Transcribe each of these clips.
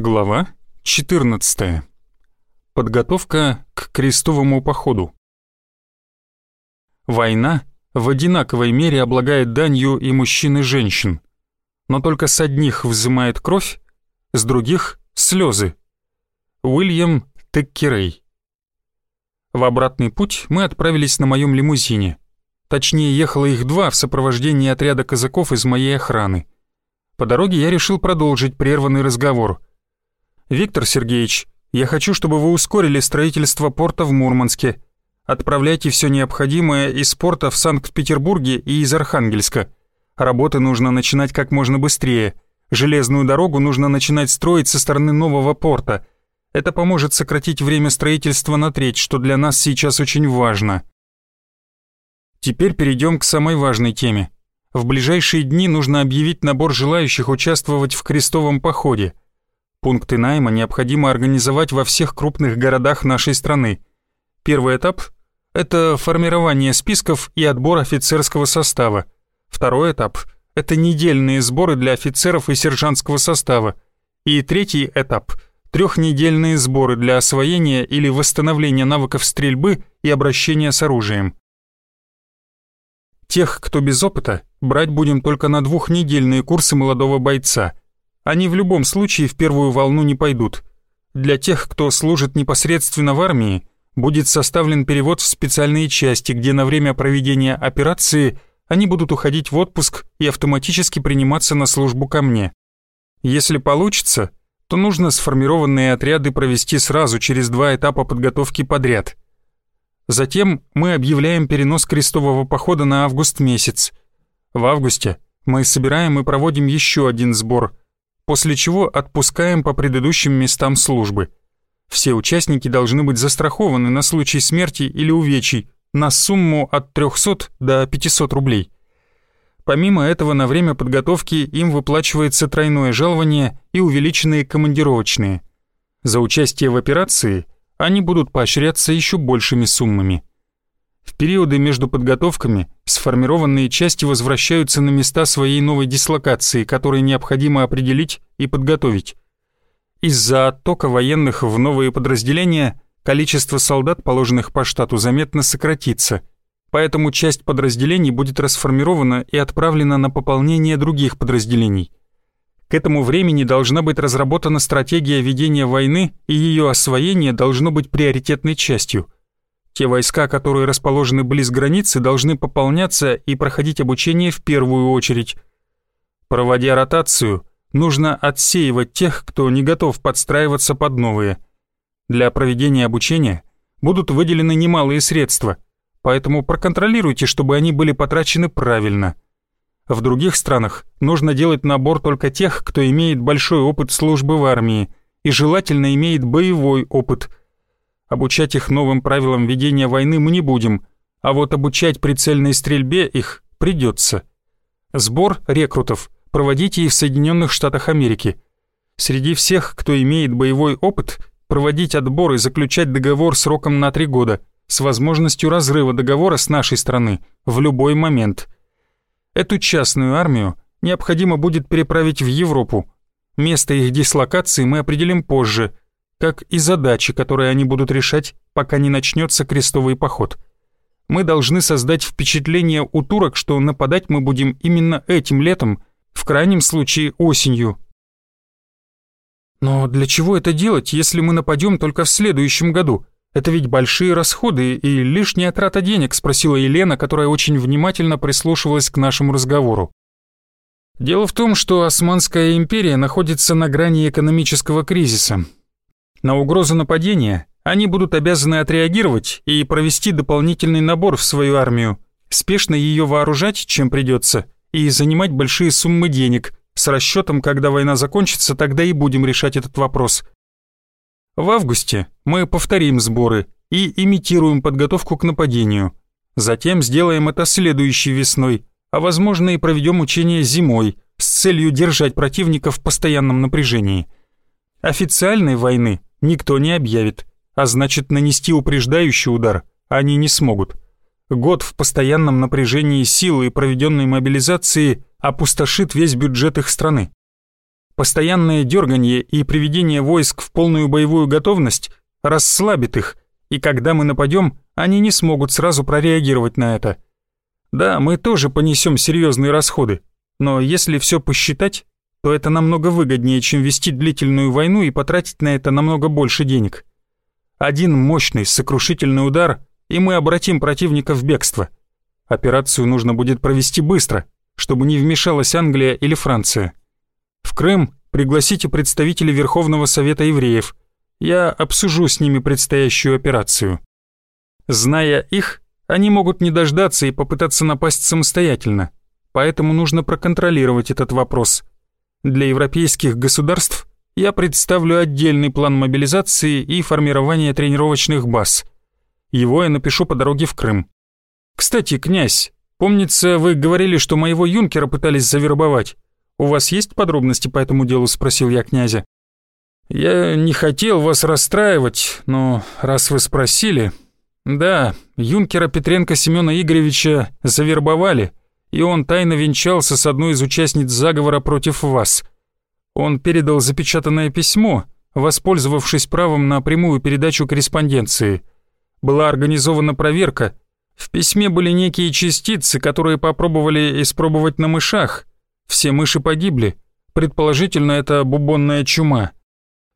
Глава 14. Подготовка к крестовому походу. Война в одинаковой мере облагает данью и мужчин и женщин, но только с одних взымает кровь, с других — слезы. Уильям Теккерей. В обратный путь мы отправились на моем лимузине. Точнее, ехало их два в сопровождении отряда казаков из моей охраны. По дороге я решил продолжить прерванный разговор — «Виктор Сергеевич, я хочу, чтобы вы ускорили строительство порта в Мурманске. Отправляйте все необходимое из порта в Санкт-Петербурге и из Архангельска. Работы нужно начинать как можно быстрее. Железную дорогу нужно начинать строить со стороны нового порта. Это поможет сократить время строительства на треть, что для нас сейчас очень важно». Теперь перейдем к самой важной теме. В ближайшие дни нужно объявить набор желающих участвовать в крестовом походе – Пункты найма необходимо организовать во всех крупных городах нашей страны. Первый этап – это формирование списков и отбор офицерского состава. Второй этап – это недельные сборы для офицеров и сержантского состава. И третий этап – трехнедельные сборы для освоения или восстановления навыков стрельбы и обращения с оружием. Тех, кто без опыта, брать будем только на двухнедельные курсы молодого бойца – они в любом случае в первую волну не пойдут. Для тех, кто служит непосредственно в армии, будет составлен перевод в специальные части, где на время проведения операции они будут уходить в отпуск и автоматически приниматься на службу ко мне. Если получится, то нужно сформированные отряды провести сразу через два этапа подготовки подряд. Затем мы объявляем перенос крестового похода на август месяц. В августе мы собираем и проводим еще один сбор – после чего отпускаем по предыдущим местам службы. Все участники должны быть застрахованы на случай смерти или увечий на сумму от 300 до 500 рублей. Помимо этого, на время подготовки им выплачивается тройное жалование и увеличенные командировочные. За участие в операции они будут поощряться еще большими суммами. В периоды между подготовками сформированные части возвращаются на места своей новой дислокации, которые необходимо определить и подготовить. Из-за оттока военных в новые подразделения количество солдат, положенных по штату, заметно сократится, поэтому часть подразделений будет расформирована и отправлена на пополнение других подразделений. К этому времени должна быть разработана стратегия ведения войны, и ее освоение должно быть приоритетной частью – те войска, которые расположены близ границы, должны пополняться и проходить обучение в первую очередь. Проводя ротацию, нужно отсеивать тех, кто не готов подстраиваться под новые. Для проведения обучения будут выделены немалые средства, поэтому проконтролируйте, чтобы они были потрачены правильно. В других странах нужно делать набор только тех, кто имеет большой опыт службы в армии и желательно имеет боевой опыт – Обучать их новым правилам ведения войны мы не будем, а вот обучать прицельной стрельбе их придется. Сбор рекрутов проводите и в Соединенных Штатах Америки. Среди всех, кто имеет боевой опыт, проводить отбор и заключать договор сроком на три года с возможностью разрыва договора с нашей стороны в любой момент. Эту частную армию необходимо будет переправить в Европу. Место их дислокации мы определим позже – как и задачи, которые они будут решать, пока не начнется крестовый поход. Мы должны создать впечатление у турок, что нападать мы будем именно этим летом, в крайнем случае осенью. Но для чего это делать, если мы нападем только в следующем году? Это ведь большие расходы и лишняя трата денег, спросила Елена, которая очень внимательно прислушивалась к нашему разговору. Дело в том, что Османская империя находится на грани экономического кризиса, на угрозу нападения они будут обязаны отреагировать и провести дополнительный набор в свою армию, спешно ее вооружать, чем придется, и занимать большие суммы денег, с расчетом, когда война закончится, тогда и будем решать этот вопрос. В августе мы повторим сборы и имитируем подготовку к нападению. Затем сделаем это следующей весной, а возможно и проведем учения зимой с целью держать противника в постоянном напряжении. Официальной войны никто не объявит, а значит нанести упреждающий удар они не смогут. Год в постоянном напряжении силы и проведенной мобилизации опустошит весь бюджет их страны. Постоянное дерганье и приведение войск в полную боевую готовность расслабит их, и когда мы нападем, они не смогут сразу прореагировать на это. Да, мы тоже понесем серьезные расходы, но если все посчитать, то это намного выгоднее, чем вести длительную войну и потратить на это намного больше денег. Один мощный сокрушительный удар, и мы обратим противника в бегство. Операцию нужно будет провести быстро, чтобы не вмешалась Англия или Франция. В Крым пригласите представителей Верховного Совета Евреев. Я обсужу с ними предстоящую операцию. Зная их, они могут не дождаться и попытаться напасть самостоятельно, поэтому нужно проконтролировать этот вопрос. Для европейских государств я представлю отдельный план мобилизации и формирования тренировочных баз. Его я напишу по дороге в Крым. Кстати, князь, помнится, вы говорили, что моего юнкера пытались завербовать. У вас есть подробности по этому делу?» – спросил я князя. «Я не хотел вас расстраивать, но раз вы спросили...» «Да, юнкера Петренко Семена Игоревича завербовали, и он тайно венчался с одной из участниц заговора против вас. Он передал запечатанное письмо, воспользовавшись правом на прямую передачу корреспонденции. Была организована проверка. В письме были некие частицы, которые попробовали испробовать на мышах, все мыши погибли. Предположительно, это бубонная чума.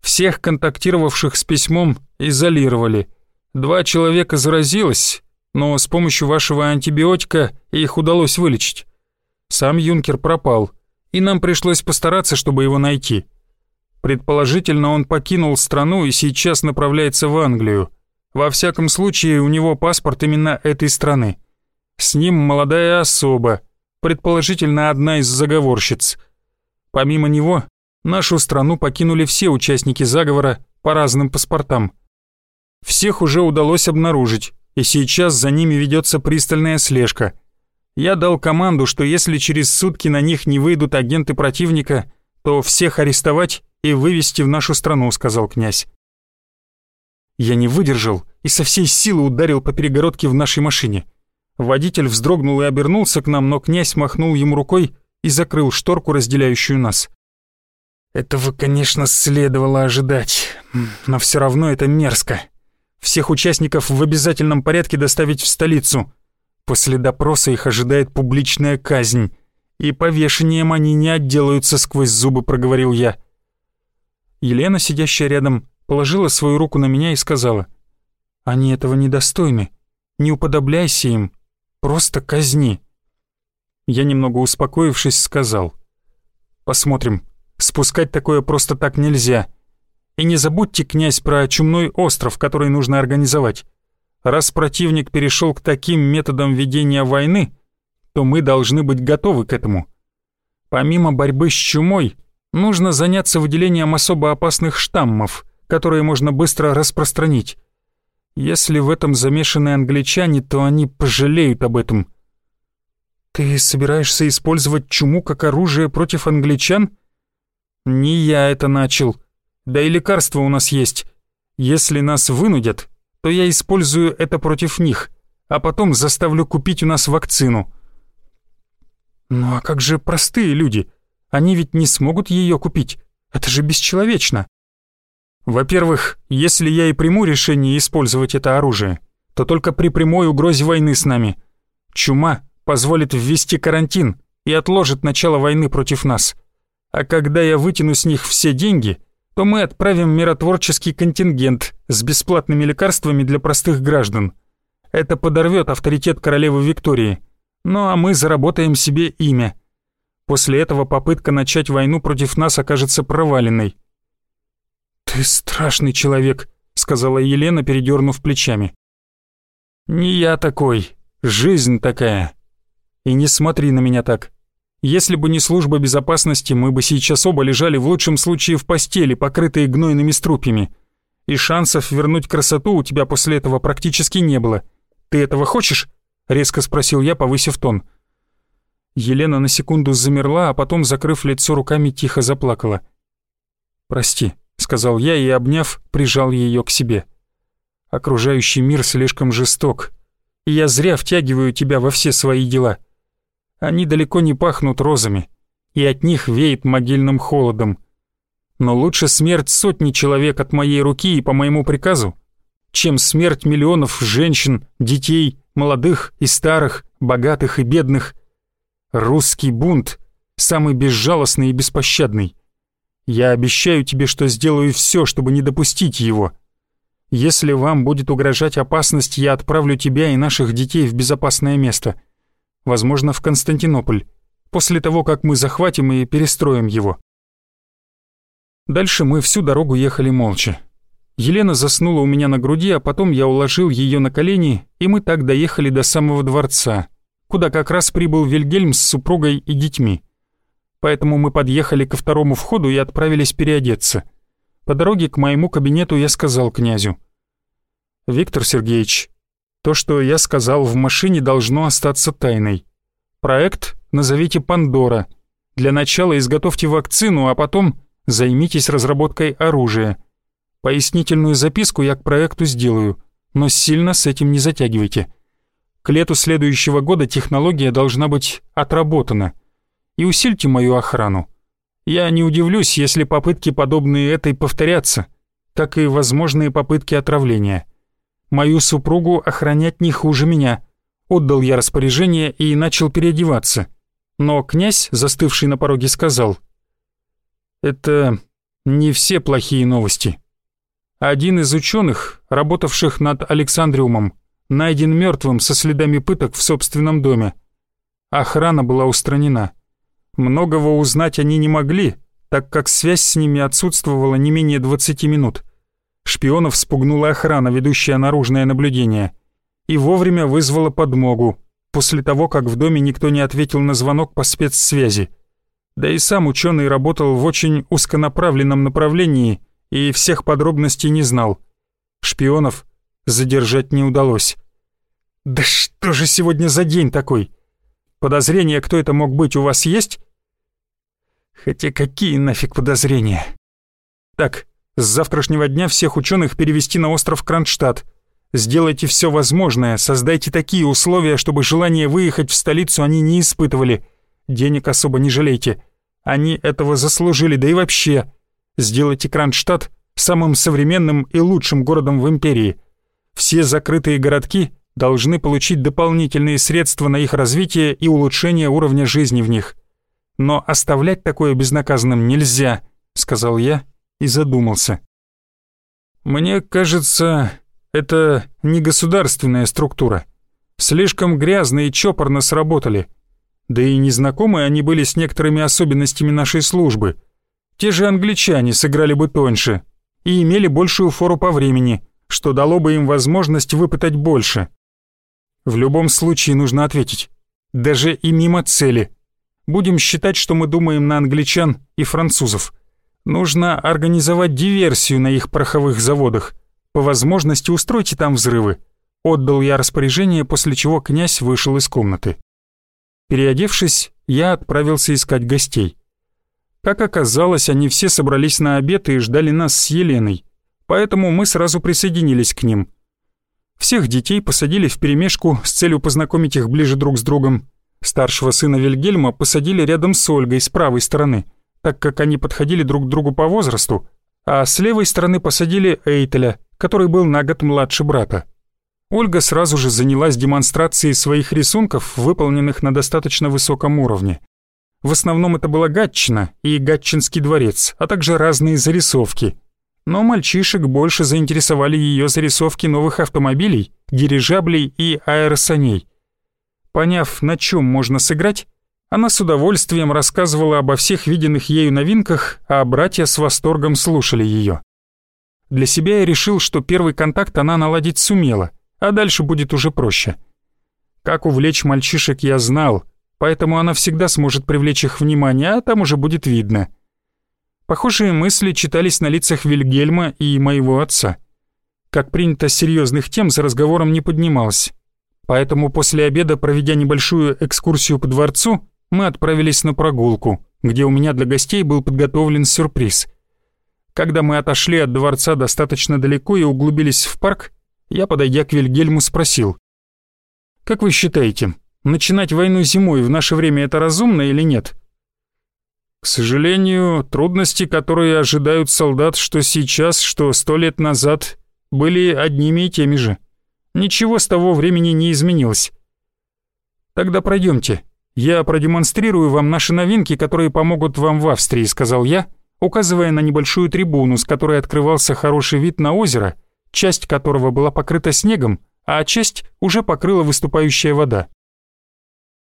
Всех контактировавших с письмом изолировали. Два человека заразилось, но с помощью вашего антибиотика их удалось вылечить. Сам юнкер пропал, и нам пришлось постараться, чтобы его найти. Предположительно, он покинул страну и сейчас направляется в Англию. Во всяком случае, у него паспорт именно этой страны. С ним молодая особа, предположительно одна из заговорщиц. Помимо него, нашу страну покинули все участники заговора по разным паспортам. Всех уже удалось обнаружить, и сейчас за ними ведется пристальная слежка. Я дал команду, что если через сутки на них не выйдут агенты противника, то всех арестовать и вывести в нашу страну, сказал князь. Я не выдержал и со всей силы ударил по перегородке в нашей машине. Водитель вздрогнул и обернулся к нам, но князь махнул ему рукой и закрыл шторку, разделяющую нас. Этого, конечно, следовало ожидать, но все равно это мерзко. Всех участников в обязательном порядке доставить в столицу. После допроса их ожидает публичная казнь, и повешением они не отделаются сквозь зубы, проговорил я. Елена, сидящая рядом, положила свою руку на меня и сказала, «Они этого недостойны, не уподобляйся им, Просто казни. Я немного успокоившись сказал. Посмотрим. Спускать такое просто так нельзя. И не забудьте, князь, про чумной остров, который нужно организовать. Раз противник перешел к таким методам ведения войны, то мы должны быть готовы к этому. Помимо борьбы с чумой, нужно заняться выделением особо опасных штаммов, которые можно быстро распространить. Если в этом замешаны англичане, то они пожалеют об этом. Ты собираешься использовать чуму как оружие против англичан? Не я это начал. Да и лекарства у нас есть. Если нас вынудят, то я использую это против них, а потом заставлю купить у нас вакцину. Ну а как же простые люди? Они ведь не смогут ее купить. Это же бесчеловечно. Во-первых, если я и приму решение использовать это оружие, то только при прямой угрозе войны с нами. Чума позволит ввести карантин и отложит начало войны против нас. А когда я вытяну с них все деньги, то мы отправим миротворческий контингент с бесплатными лекарствами для простых граждан. Это подорвет авторитет королевы Виктории. Ну а мы заработаем себе имя. После этого попытка начать войну против нас окажется проваленной. «Ты страшный человек», — сказала Елена, передернув плечами. «Не я такой, жизнь такая. И не смотри на меня так. Если бы не служба безопасности, мы бы сейчас оба лежали в лучшем случае в постели, покрытые гнойными струпьями. И шансов вернуть красоту у тебя после этого практически не было. Ты этого хочешь?» — резко спросил я, повысив тон. Елена на секунду замерла, а потом, закрыв лицо руками, тихо заплакала. «Прости», сказал я и, обняв, прижал ее к себе. Окружающий мир слишком жесток, и я зря втягиваю тебя во все свои дела. Они далеко не пахнут розами, и от них веет могильным холодом. Но лучше смерть сотни человек от моей руки и по моему приказу, чем смерть миллионов женщин, детей, молодых и старых, богатых и бедных. Русский бунт — самый безжалостный и беспощадный. Я обещаю тебе, что сделаю все, чтобы не допустить его. Если вам будет угрожать опасность, я отправлю тебя и наших детей в безопасное место. Возможно, в Константинополь, после того, как мы захватим и перестроим его. Дальше мы всю дорогу ехали молча. Елена заснула у меня на груди, а потом я уложил ее на колени, и мы так доехали до самого дворца, куда как раз прибыл Вильгельм с супругой и детьми. Поэтому мы подъехали ко второму входу и отправились переодеться. По дороге к моему кабинету я сказал князю. «Виктор Сергеевич, то, что я сказал в машине, должно остаться тайной. Проект назовите «Пандора». Для начала изготовьте вакцину, а потом займитесь разработкой оружия. Пояснительную записку я к проекту сделаю, но сильно с этим не затягивайте. К лету следующего года технология должна быть отработана. И усильте мою охрану. Я не удивлюсь, если попытки подобные этой повторятся, как и возможные попытки отравления. Мою супругу охранять не хуже меня. Отдал я распоряжение и начал переодеваться. Но князь, застывший на пороге, сказал, «Это не все плохие новости». Один из ученых, работавших над Александриумом, найден мертвым со следами пыток в собственном доме. Охрана была устранена. Многого узнать они не могли, так как связь с ними отсутствовала не менее 20 минут. Шпионов спугнула охрана, ведущая наружное наблюдение, и вовремя вызвала подмогу, после того, как в доме никто не ответил на звонок по спецсвязи. Да и сам ученый работал в очень узконаправленном направлении – и всех подробностей не знал. Шпионов задержать не удалось. «Да что же сегодня за день такой? Подозрения, кто это мог быть, у вас есть?» «Хотя какие нафиг подозрения?» «Так, с завтрашнего дня всех ученых перевести на остров Кронштадт. Сделайте все возможное, создайте такие условия, чтобы желание выехать в столицу они не испытывали. Денег особо не жалейте. Они этого заслужили, да и вообще сделайте Кронштадт самым современным и лучшим городом в империи. Все закрытые городки должны получить дополнительные средства на их развитие и улучшение уровня жизни в них. Но оставлять такое безнаказанным нельзя, сказал я и задумался. Мне кажется, это не государственная структура. Слишком грязно и чопорно сработали. Да и незнакомы они были с некоторыми особенностями нашей службы – те же англичане сыграли бы тоньше и имели большую фору по времени, что дало бы им возможность выпытать больше. В любом случае нужно ответить. Даже и мимо цели. Будем считать, что мы думаем на англичан и французов. Нужно организовать диверсию на их пороховых заводах. По возможности устройте там взрывы. Отдал я распоряжение, после чего князь вышел из комнаты. Переодевшись, я отправился искать гостей. Как оказалось, они все собрались на обед и ждали нас с Еленой, поэтому мы сразу присоединились к ним. Всех детей посадили в перемешку с целью познакомить их ближе друг с другом. Старшего сына Вильгельма посадили рядом с Ольгой с правой стороны, так как они подходили друг к другу по возрасту, а с левой стороны посадили Эйтеля, который был на год младше брата. Ольга сразу же занялась демонстрацией своих рисунков, выполненных на достаточно высоком уровне. В основном это была Гатчина и Гатчинский дворец, а также разные зарисовки. Но мальчишек больше заинтересовали ее зарисовки новых автомобилей, дирижаблей и аэросаней. Поняв, на чем можно сыграть, она с удовольствием рассказывала обо всех виденных ею новинках, а братья с восторгом слушали ее. Для себя я решил, что первый контакт она наладить сумела, а дальше будет уже проще. Как увлечь мальчишек я знал, поэтому она всегда сможет привлечь их внимание, а там уже будет видно. Похожие мысли читались на лицах Вильгельма и моего отца. Как принято, серьезных тем за разговором не поднималось. Поэтому после обеда, проведя небольшую экскурсию по дворцу, мы отправились на прогулку, где у меня для гостей был подготовлен сюрприз. Когда мы отошли от дворца достаточно далеко и углубились в парк, я, подойдя к Вильгельму, спросил. «Как вы считаете, Начинать войну зимой в наше время это разумно или нет? К сожалению, трудности, которые ожидают солдат, что сейчас, что сто лет назад, были одними и теми же. Ничего с того времени не изменилось. Тогда пройдемте. Я продемонстрирую вам наши новинки, которые помогут вам в Австрии, сказал я, указывая на небольшую трибуну, с которой открывался хороший вид на озеро, часть которого была покрыта снегом, а часть уже покрыла выступающая вода.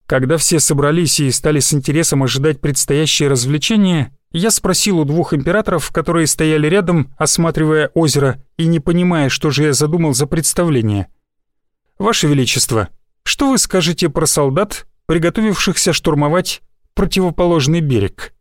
Когда все собрались и стали с интересом ожидать предстоящее развлечение, я спросил у двух императоров, которые стояли рядом, осматривая озеро и не понимая, что же я задумал за представление. «Ваше Величество, что вы скажете про солдат, приготовившихся штурмовать противоположный берег?»